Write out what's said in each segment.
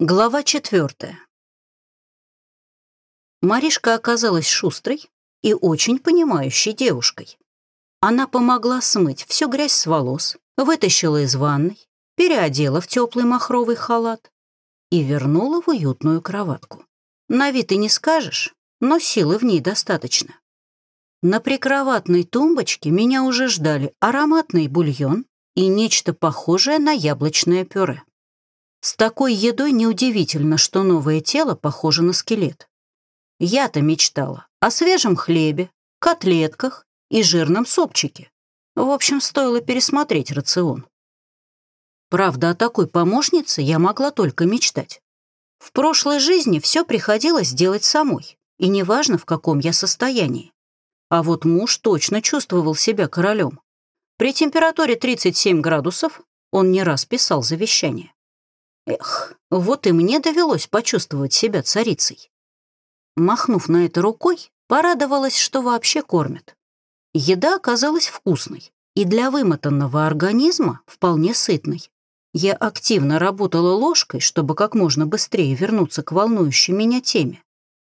Глава четвертая. Маришка оказалась шустрой и очень понимающей девушкой. Она помогла смыть всю грязь с волос, вытащила из ванной, переодела в теплый махровый халат и вернула в уютную кроватку. На вид и не скажешь, но силы в ней достаточно. На прикроватной тумбочке меня уже ждали ароматный бульон и нечто похожее на яблочное пюре. С такой едой неудивительно, что новое тело похоже на скелет. Я-то мечтала о свежем хлебе, котлетках и жирном супчике. В общем, стоило пересмотреть рацион. Правда, о такой помощнице я могла только мечтать. В прошлой жизни все приходилось делать самой, и неважно, в каком я состоянии. А вот муж точно чувствовал себя королем. При температуре 37 градусов он не раз писал завещание. Эх, вот и мне довелось почувствовать себя царицей. Махнув на это рукой, порадовалась, что вообще кормят. Еда оказалась вкусной и для вымотанного организма вполне сытной. Я активно работала ложкой, чтобы как можно быстрее вернуться к волнующей меня теме.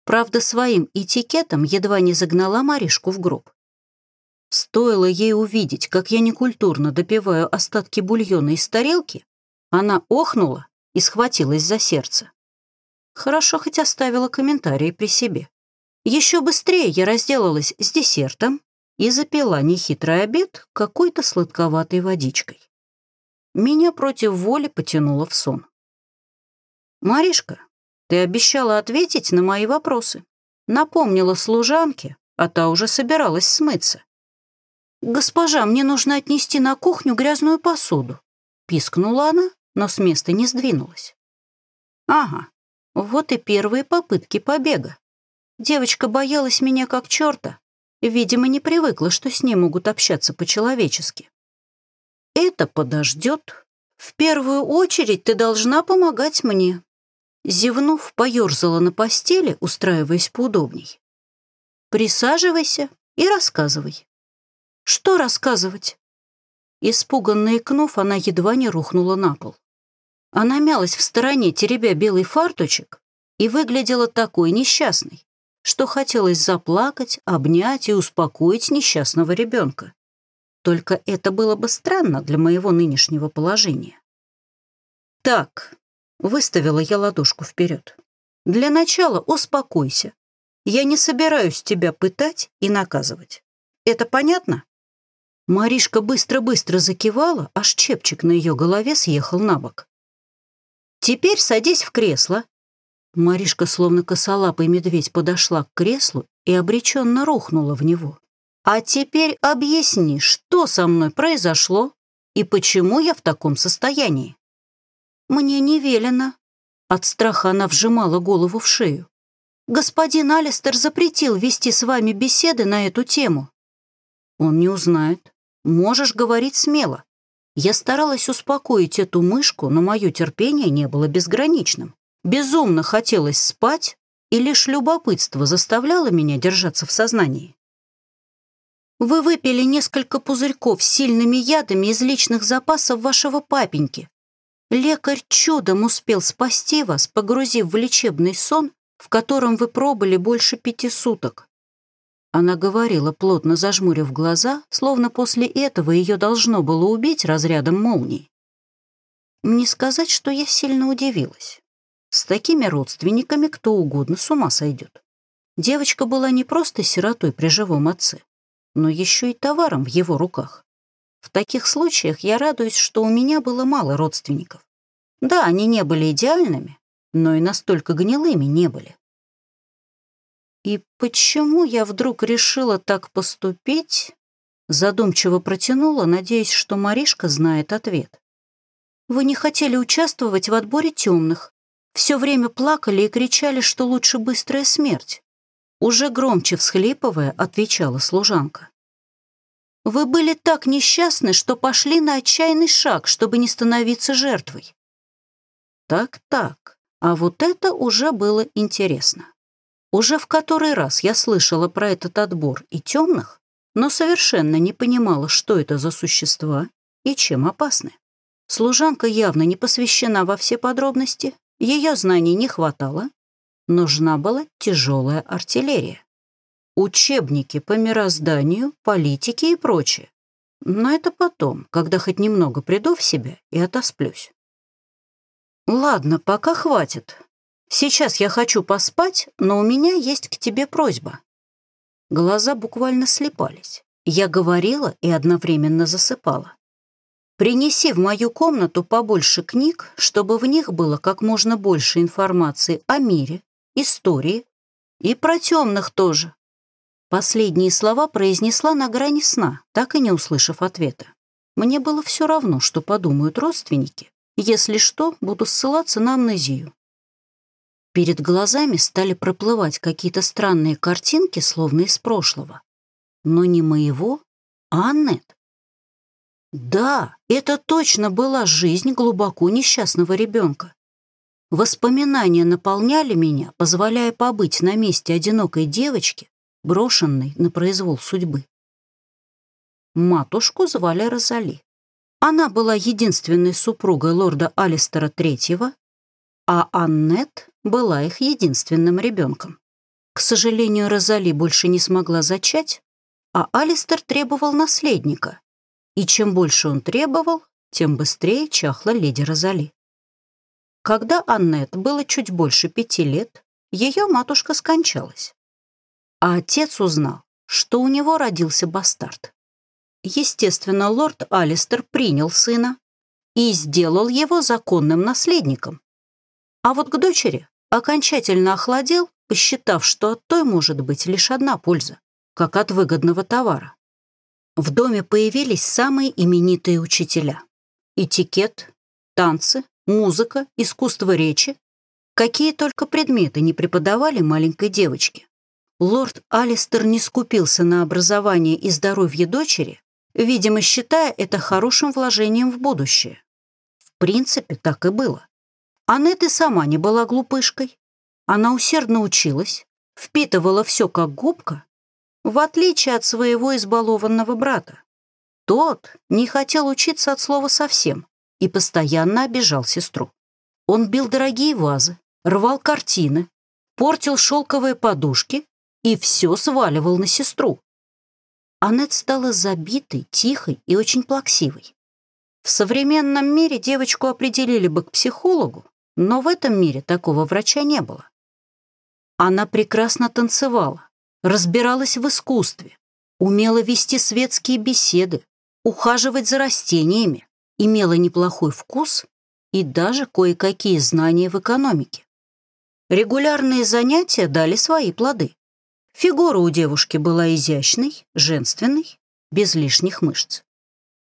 Правда, своим этикетом едва не загнала Маришку в гроб. Стоило ей увидеть, как я некультурно допиваю остатки бульона из тарелки, она охнула и схватилась за сердце. Хорошо хоть оставила комментарии при себе. Еще быстрее я разделалась с десертом и запила нехитрый обед какой-то сладковатой водичкой. Меня против воли потянуло в сон. «Маришка, ты обещала ответить на мои вопросы. Напомнила служанке, а та уже собиралась смыться. «Госпожа, мне нужно отнести на кухню грязную посуду», — пискнула она но с места не сдвинулась. Ага, вот и первые попытки побега. Девочка боялась меня как черта, видимо, не привыкла, что с ней могут общаться по-человечески. Это подождет. В первую очередь ты должна помогать мне. Зевнув, поерзала на постели, устраиваясь поудобней. Присаживайся и рассказывай. Что рассказывать? Испуганно икнув, она едва не рухнула на пол. Она мялась в стороне, теребя белый фарточек, и выглядела такой несчастной, что хотелось заплакать, обнять и успокоить несчастного ребенка. Только это было бы странно для моего нынешнего положения. «Так», — выставила я ладошку вперед, — «для начала успокойся. Я не собираюсь тебя пытать и наказывать. Это понятно?» Маришка быстро-быстро закивала, аж чепчик на ее голове съехал на бок. Теперь садись в кресло». Маришка, словно косолапый медведь, подошла к креслу и обреченно рухнула в него. «А теперь объясни, что со мной произошло и почему я в таком состоянии?» «Мне не велено». От страха она вжимала голову в шею. «Господин Алистер запретил вести с вами беседы на эту тему». «Он не узнает. Можешь говорить смело. Я старалась успокоить эту мышку, но мое терпение не было безграничным. Безумно хотелось спать, и лишь любопытство заставляло меня держаться в сознании. Вы выпили несколько пузырьков с сильными ядами из личных запасов вашего папеньки. Лекарь чудом успел спасти вас, погрузив в лечебный сон, в котором вы пробыли больше пяти суток. Она говорила, плотно зажмурив глаза, словно после этого ее должно было убить разрядом молний. Не сказать, что я сильно удивилась. С такими родственниками кто угодно с ума сойдет. Девочка была не просто сиротой при живом отце, но еще и товаром в его руках. В таких случаях я радуюсь, что у меня было мало родственников. Да, они не были идеальными, но и настолько гнилыми не были. И почему я вдруг решила так поступить? Задумчиво протянула, надеясь, что Маришка знает ответ. Вы не хотели участвовать в отборе темных. Все время плакали и кричали, что лучше быстрая смерть. Уже громче всхлипывая, отвечала служанка. Вы были так несчастны, что пошли на отчаянный шаг, чтобы не становиться жертвой. Так-так, а вот это уже было интересно. Уже в который раз я слышала про этот отбор и темных, но совершенно не понимала, что это за существа и чем опасны. Служанка явно не посвящена во все подробности, Ее знаний не хватало. Нужна была тяжелая артиллерия. Учебники по мирозданию, политике и прочее. Но это потом, когда хоть немного приду в себя и отосплюсь. Ладно, пока хватит. Сейчас я хочу поспать, но у меня есть к тебе просьба. Глаза буквально слепались. Я говорила и одновременно засыпала. Принеси в мою комнату побольше книг, чтобы в них было как можно больше информации о мире, истории и про темных тоже. Последние слова произнесла на грани сна, так и не услышав ответа. Мне было все равно, что подумают родственники. Если что, буду ссылаться на амнезию. Перед глазами стали проплывать какие-то странные картинки, словно из прошлого. Но не моего, а Аннет. Да, это точно была жизнь глубоко несчастного ребенка. Воспоминания наполняли меня, позволяя побыть на месте одинокой девочки, брошенной на произвол судьбы. Матушку звали Розали. Она была единственной супругой лорда Алистера III, а Аннет была их единственным ребенком. К сожалению, Розали больше не смогла зачать, а Алистер требовал наследника. И чем больше он требовал, тем быстрее чахла леди Розали. Когда Аннет было чуть больше пяти лет, ее матушка скончалась а отец узнал, что у него родился бастард. Естественно, лорд Алистер принял сына и сделал его законным наследником. А вот к дочери окончательно охладел, посчитав, что от той может быть лишь одна польза, как от выгодного товара. В доме появились самые именитые учителя. Этикет, танцы, музыка, искусство речи. Какие только предметы не преподавали маленькой девочке. Лорд Алистер не скупился на образование и здоровье дочери, видимо, считая это хорошим вложением в будущее. В принципе, так и было. Аннет и сама не была глупышкой. Она усердно училась, впитывала все как губка, в отличие от своего избалованного брата. Тот не хотел учиться от слова совсем и постоянно обижал сестру. Он бил дорогие вазы, рвал картины, портил шелковые подушки и все сваливал на сестру. Аннет стала забитой, тихой и очень плаксивой. В современном мире девочку определили бы к психологу, но в этом мире такого врача не было. Она прекрасно танцевала, разбиралась в искусстве, умела вести светские беседы, ухаживать за растениями, имела неплохой вкус и даже кое-какие знания в экономике. Регулярные занятия дали свои плоды. Фигура у девушки была изящной, женственной, без лишних мышц.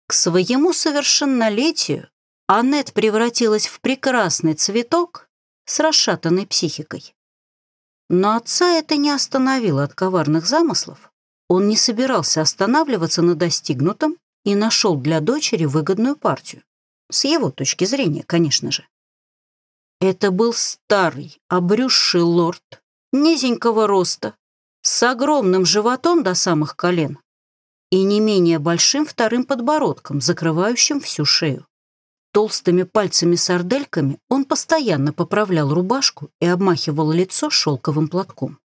К своему совершеннолетию Аннет превратилась в прекрасный цветок с расшатанной психикой. Но отца это не остановило от коварных замыслов. Он не собирался останавливаться на достигнутом и нашел для дочери выгодную партию. С его точки зрения, конечно же. Это был старый, обрюзший лорд, низенького роста, с огромным животом до самых колен и не менее большим вторым подбородком, закрывающим всю шею. Толстыми пальцами-сардельками он постоянно поправлял рубашку и обмахивал лицо шелковым платком.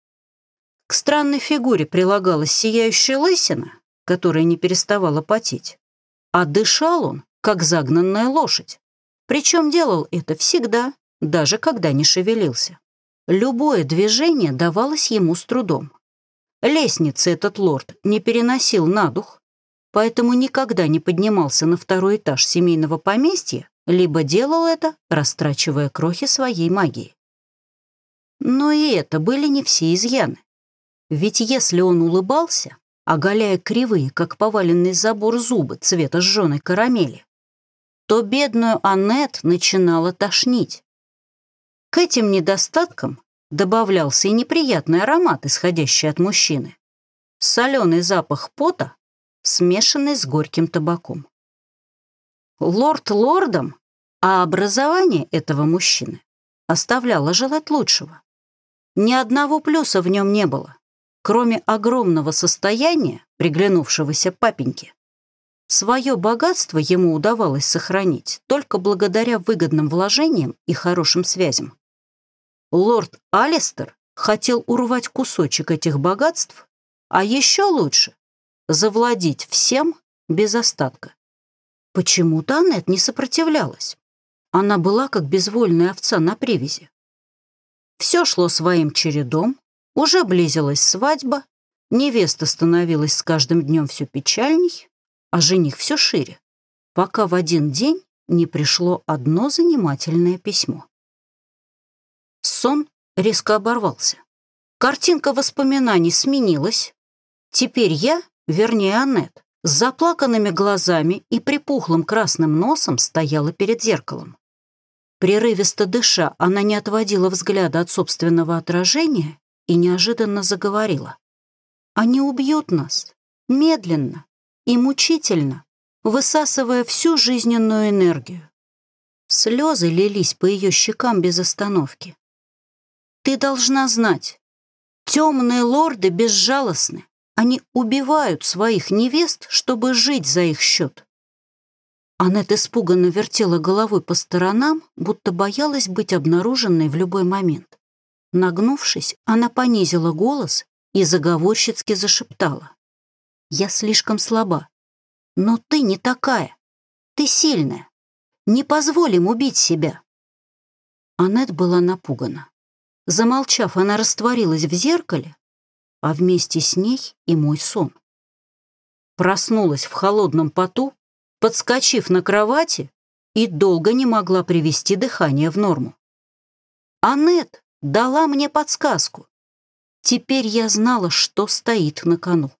К странной фигуре прилагалась сияющая лысина, которая не переставала потеть, а дышал он, как загнанная лошадь. Причем делал это всегда, даже когда не шевелился. Любое движение давалось ему с трудом. Лестницы этот лорд не переносил на дух, поэтому никогда не поднимался на второй этаж семейного поместья, либо делал это, растрачивая крохи своей магии. Но и это были не все изъяны. Ведь если он улыбался, оголяя кривые, как поваленный забор зубы цвета сжженной карамели, то бедную Аннет начинала тошнить. К этим недостаткам добавлялся и неприятный аромат, исходящий от мужчины. Соленый запах пота, смешанный с горьким табаком. Лорд лордом, а образование этого мужчины оставляло желать лучшего. Ни одного плюса в нем не было, кроме огромного состояния, приглянувшегося папеньке. Свое богатство ему удавалось сохранить только благодаря выгодным вложениям и хорошим связям. Лорд Алистер хотел урвать кусочек этих богатств, а еще лучше — завладеть всем без остатка. Почему-то Аннет не сопротивлялась. Она была как безвольная овца на привязи. Все шло своим чередом, уже близилась свадьба, невеста становилась с каждым днем все печальней, а жених все шире, пока в один день не пришло одно занимательное письмо. Сон резко оборвался. Картинка воспоминаний сменилась. Теперь я, вернее Аннет, с заплаканными глазами и припухлым красным носом стояла перед зеркалом. Прерывисто дыша, она не отводила взгляда от собственного отражения и неожиданно заговорила. «Они убьют нас. Медленно и мучительно, высасывая всю жизненную энергию. Слезы лились по ее щекам без остановки. «Ты должна знать, темные лорды безжалостны. Они убивают своих невест, чтобы жить за их счет. Аннет испуганно вертела головой по сторонам, будто боялась быть обнаруженной в любой момент. Нагнувшись, она понизила голос и заговорщицки зашептала. «Я слишком слаба. Но ты не такая. Ты сильная. Не позволим убить себя». Аннет была напугана. Замолчав, она растворилась в зеркале, а вместе с ней и мой сон. Проснулась в холодном поту, подскочив на кровати, и долго не могла привести дыхание в норму. Аннет дала мне подсказку. Теперь я знала, что стоит на кону.